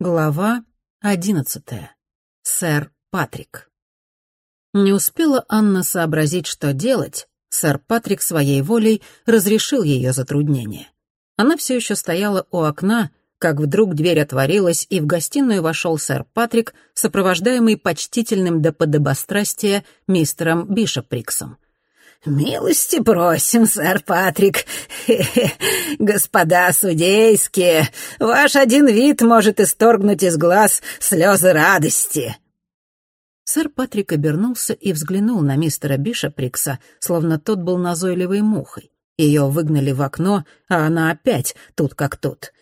Глава одиннадцатая. Сэр Патрик. Не успела Анна сообразить, что делать, сэр Патрик своей волей разрешил ее затруднение. Она все еще стояла у окна, как вдруг дверь отворилась, и в гостиную вошел сэр Патрик, сопровождаемый почтительным до подобострастия мистером Бишоприксом. «Милости просим, сэр Патрик. Господа судейские, ваш один вид может исторгнуть из глаз слезы радости». Сэр Патрик обернулся и взглянул на мистера Бишоприкса, словно тот был назойливой мухой. Ее выгнали в окно, а она опять тут как тут.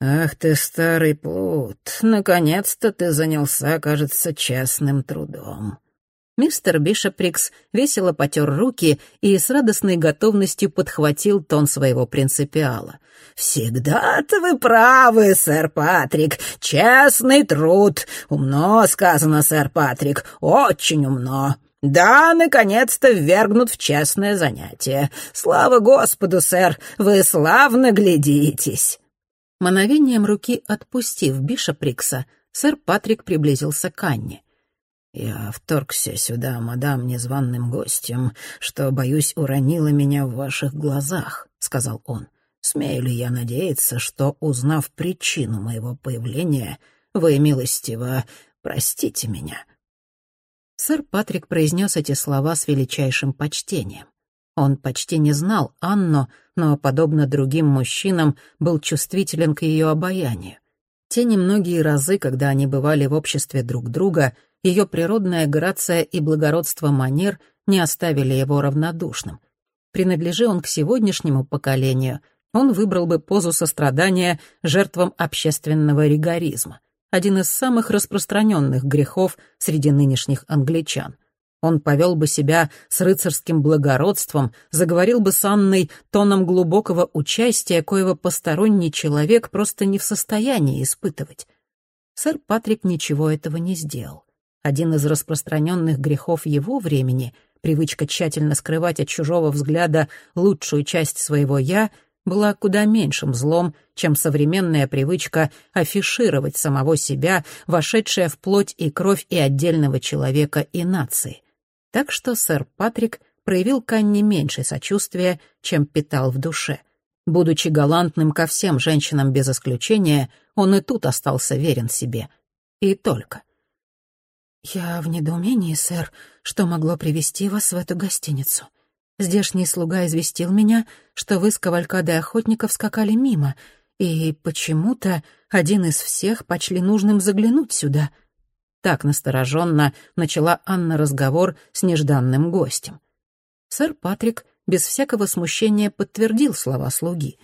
«Ах ты, старый плут, наконец-то ты занялся, кажется, частным трудом». Мистер Бишоприкс весело потер руки и с радостной готовностью подхватил тон своего принципиала. «Всегда-то вы правы, сэр Патрик. Честный труд. Умно сказано, сэр Патрик. Очень умно. Да, наконец-то ввергнут в честное занятие. Слава Господу, сэр, вы славно глядитесь». Мановением руки отпустив Бишоприкса, сэр Патрик приблизился к Анне. «Я вторгся сюда, мадам, незваным гостем, что, боюсь, уронило меня в ваших глазах», — сказал он. «Смею ли я надеяться, что, узнав причину моего появления, вы, милостиво, простите меня?» Сэр Патрик произнес эти слова с величайшим почтением. Он почти не знал Анну, но, подобно другим мужчинам, был чувствителен к ее обаянию. Те немногие разы, когда они бывали в обществе друг друга, ее природная грация и благородство манер не оставили его равнодушным. Принадлежи он к сегодняшнему поколению, он выбрал бы позу сострадания жертвам общественного ригоризма, один из самых распространенных грехов среди нынешних англичан — он повел бы себя с рыцарским благородством, заговорил бы с Анной тоном глубокого участия, коего посторонний человек просто не в состоянии испытывать. Сэр Патрик ничего этого не сделал. Один из распространенных грехов его времени, привычка тщательно скрывать от чужого взгляда лучшую часть своего «я», была куда меньшим злом, чем современная привычка афишировать самого себя, вошедшая в плоть и кровь и отдельного человека, и нации. Так что сэр Патрик проявил к Анне меньше сочувствия, чем питал в душе. Будучи галантным ко всем женщинам без исключения, он и тут остался верен себе. И только. «Я в недоумении, сэр, что могло привести вас в эту гостиницу. Здешний слуга известил меня, что вы с кавалькадой охотников скакали мимо, и почему-то один из всех почли нужным заглянуть сюда», так настороженно начала Анна разговор с нежданным гостем. Сэр Патрик без всякого смущения подтвердил слова слуги.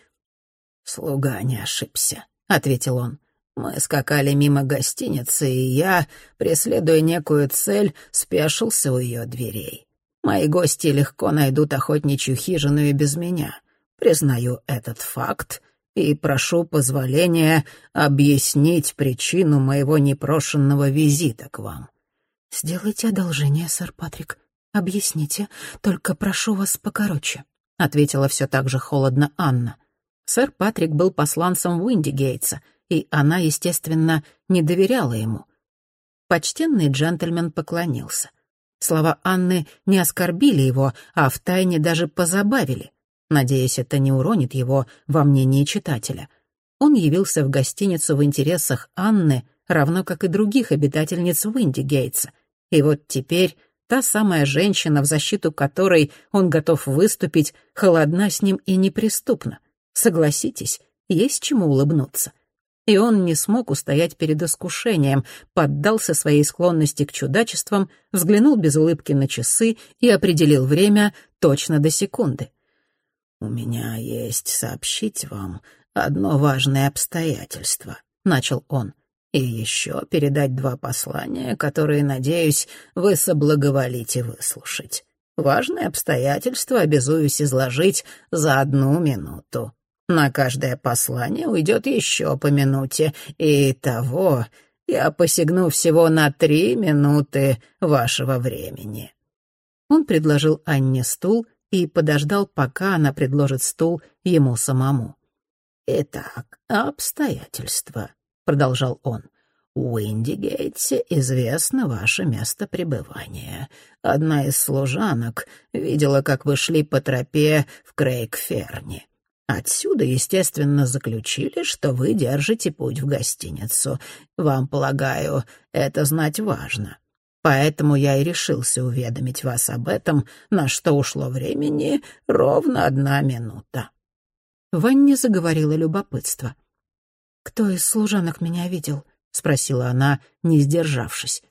«Слуга не ошибся», — ответил он. «Мы скакали мимо гостиницы, и я, преследуя некую цель, спешился у ее дверей. Мои гости легко найдут охотничью хижину и без меня. Признаю этот факт и прошу позволения объяснить причину моего непрошенного визита к вам». «Сделайте одолжение, сэр Патрик. Объясните, только прошу вас покороче», — ответила все так же холодно Анна. Сэр Патрик был посланцем Уинди Гейтса, и она, естественно, не доверяла ему. Почтенный джентльмен поклонился. Слова Анны не оскорбили его, а втайне даже позабавили. Надеясь, это не уронит его во мнении читателя. Он явился в гостиницу в интересах Анны, равно как и других обитательниц Уиндигейтса. И вот теперь та самая женщина, в защиту которой он готов выступить, холодна с ним и неприступна. Согласитесь, есть чему улыбнуться. И он не смог устоять перед искушением, поддался своей склонности к чудачествам, взглянул без улыбки на часы и определил время точно до секунды. «У меня есть сообщить вам одно важное обстоятельство», — начал он. «И еще передать два послания, которые, надеюсь, вы соблаговолите выслушать. Важное обстоятельство обязуюсь изложить за одну минуту. На каждое послание уйдет еще по минуте, и того я посягну всего на три минуты вашего времени». Он предложил Анне стул — и подождал, пока она предложит стул ему самому. «Итак, обстоятельства. — продолжал он. «В Уиндигейтсе известно ваше место пребывания. Одна из служанок видела, как вы шли по тропе в Крейгферни. Отсюда, естественно, заключили, что вы держите путь в гостиницу. Вам, полагаю, это знать важно. Поэтому я и решился уведомить вас об этом, на что ушло времени ровно одна минута». Ванне заговорила любопытство. «Кто из служанок меня видел?» — спросила она, не сдержавшись.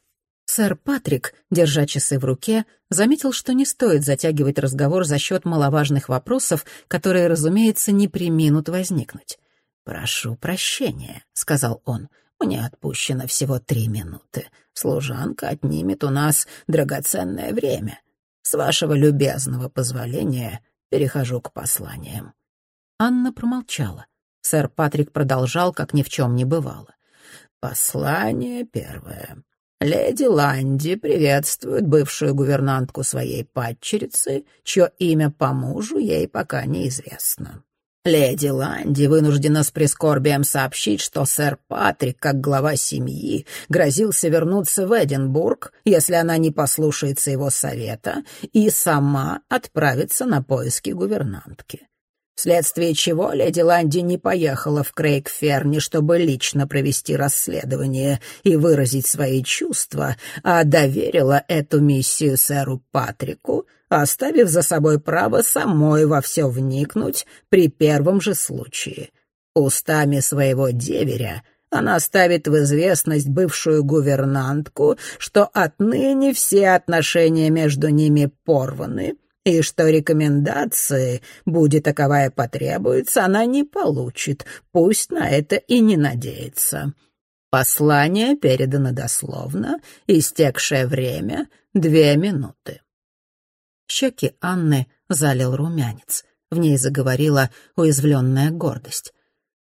Сэр Патрик, держа часы в руке, заметил, что не стоит затягивать разговор за счет маловажных вопросов, которые, разумеется, не приминут возникнуть. «Прошу прощения», — сказал он, — мне отпущено всего три минуты. Служанка отнимет у нас драгоценное время. С вашего любезного позволения перехожу к посланиям». Анна промолчала. Сэр Патрик продолжал, как ни в чем не бывало. «Послание первое. Леди Ланди приветствует бывшую гувернантку своей падчерицы, чье имя по мужу ей пока неизвестно. Леди Ланди вынуждена с прискорбием сообщить, что сэр Патрик, как глава семьи, грозился вернуться в Эдинбург, если она не послушается его совета, и сама отправится на поиски гувернантки. Вследствие чего леди Ланди не поехала в Крейгферни, чтобы лично провести расследование и выразить свои чувства, а доверила эту миссию сэру Патрику, оставив за собой право самой во все вникнуть при первом же случае. Устами своего деверя она ставит в известность бывшую гувернантку, что отныне все отношения между ними порваны, и что рекомендации, будет таковая потребуется, она не получит, пусть на это и не надеется. Послание передано дословно, истекшее время — две минуты. Щеки Анны залил румянец. В ней заговорила уязвленная гордость.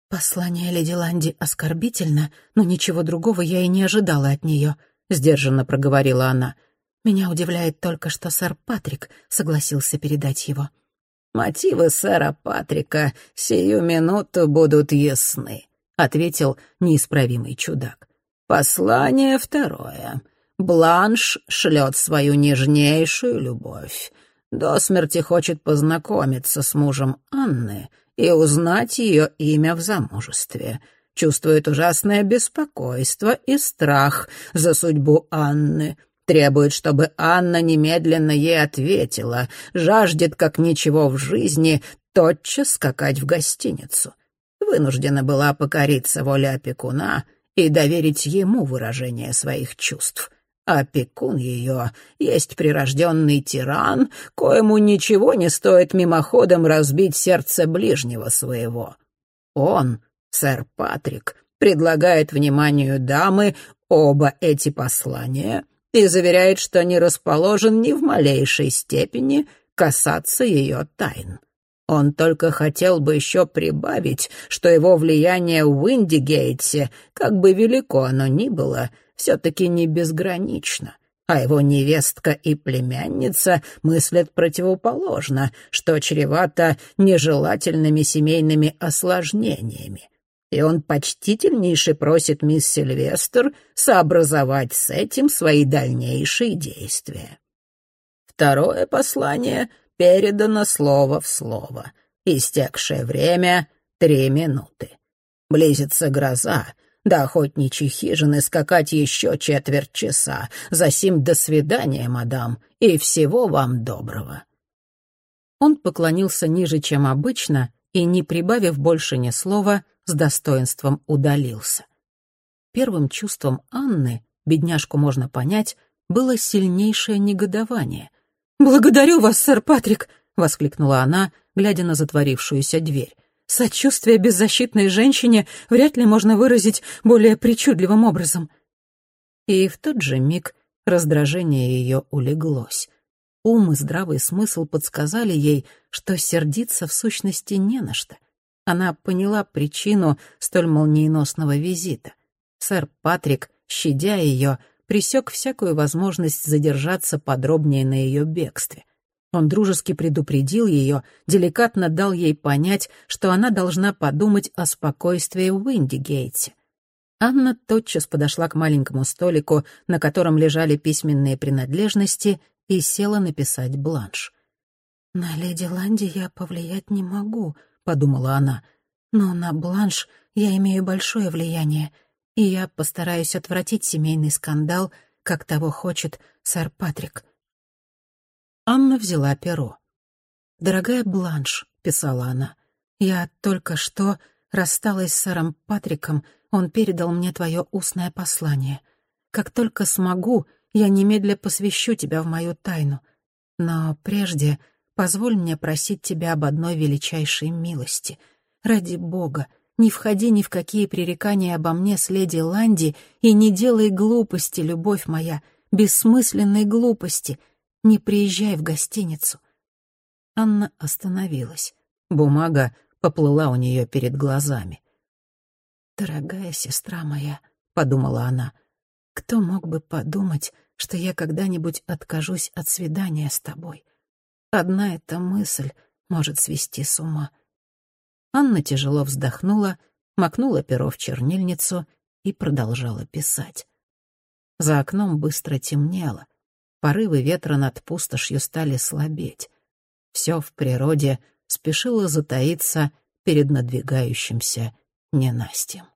«Послание леди Ланди оскорбительно, но ничего другого я и не ожидала от нее», — сдержанно проговорила она. «Меня удивляет только, что сэр Патрик согласился передать его». «Мотивы сэра Патрика сию минуту будут ясны», — ответил неисправимый чудак. «Послание второе. Бланш шлет свою нежнейшую любовь. До смерти хочет познакомиться с мужем Анны и узнать ее имя в замужестве. Чувствует ужасное беспокойство и страх за судьбу Анны. Требует, чтобы Анна немедленно ей ответила. Жаждет, как ничего в жизни, тотчас скакать в гостиницу. Вынуждена была покориться воле опекуна и доверить ему выражение своих чувств — Опекун ее есть прирожденный тиран, коему ничего не стоит мимоходом разбить сердце ближнего своего. Он, сэр Патрик, предлагает вниманию дамы оба эти послания и заверяет, что не расположен ни в малейшей степени касаться ее тайн. Он только хотел бы еще прибавить, что его влияние в Уиндигейтсе, как бы велико оно ни было, — все-таки не безгранично, а его невестка и племянница мыслят противоположно, что чревато нежелательными семейными осложнениями. И он почтительнейше просит мисс Сильвестр сообразовать с этим свои дальнейшие действия. Второе послание передано слово в слово. Истекшее время — три минуты. Близится гроза, до охотничьей хижины скакать еще четверть часа. Засим до свидания, мадам, и всего вам доброго». Он поклонился ниже, чем обычно, и, не прибавив больше ни слова, с достоинством удалился. Первым чувством Анны, бедняжку можно понять, было сильнейшее негодование. «Благодарю вас, сэр Патрик!» — воскликнула она, глядя на затворившуюся дверь. Сочувствие беззащитной женщине вряд ли можно выразить более причудливым образом. И в тот же миг раздражение ее улеглось. Ум и здравый смысл подсказали ей, что сердиться в сущности не на что. Она поняла причину столь молниеносного визита. Сэр Патрик, щадя ее, пресек всякую возможность задержаться подробнее на ее бегстве. Он дружески предупредил ее, деликатно дал ей понять, что она должна подумать о спокойствии в Уиндигейтсе. Анна тотчас подошла к маленькому столику, на котором лежали письменные принадлежности, и села написать бланш. «На леди Ланди я повлиять не могу», — подумала она. «Но на бланш я имею большое влияние, и я постараюсь отвратить семейный скандал, как того хочет сэр Патрик». Анна взяла перо. «Дорогая Бланш», — писала она, — «я только что рассталась с сэром Патриком, он передал мне твое устное послание. Как только смогу, я немедля посвящу тебя в мою тайну. Но прежде позволь мне просить тебя об одной величайшей милости. Ради Бога, не входи ни в какие пререкания обо мне с леди Ланди и не делай глупости, любовь моя, бессмысленной глупости. Не приезжай в гостиницу. Анна остановилась. Бумага поплыла у нее перед глазами. «Дорогая сестра моя», — подумала она, — «кто мог бы подумать, что я когда-нибудь откажусь от свидания с тобой? Одна эта мысль может свести с ума». Анна тяжело вздохнула, макнула перо в чернильницу и продолжала писать. За окном быстро темнело, порывы ветра над пустошью стали слабеть. Все в природе спешило затаиться перед надвигающимся ненастьем.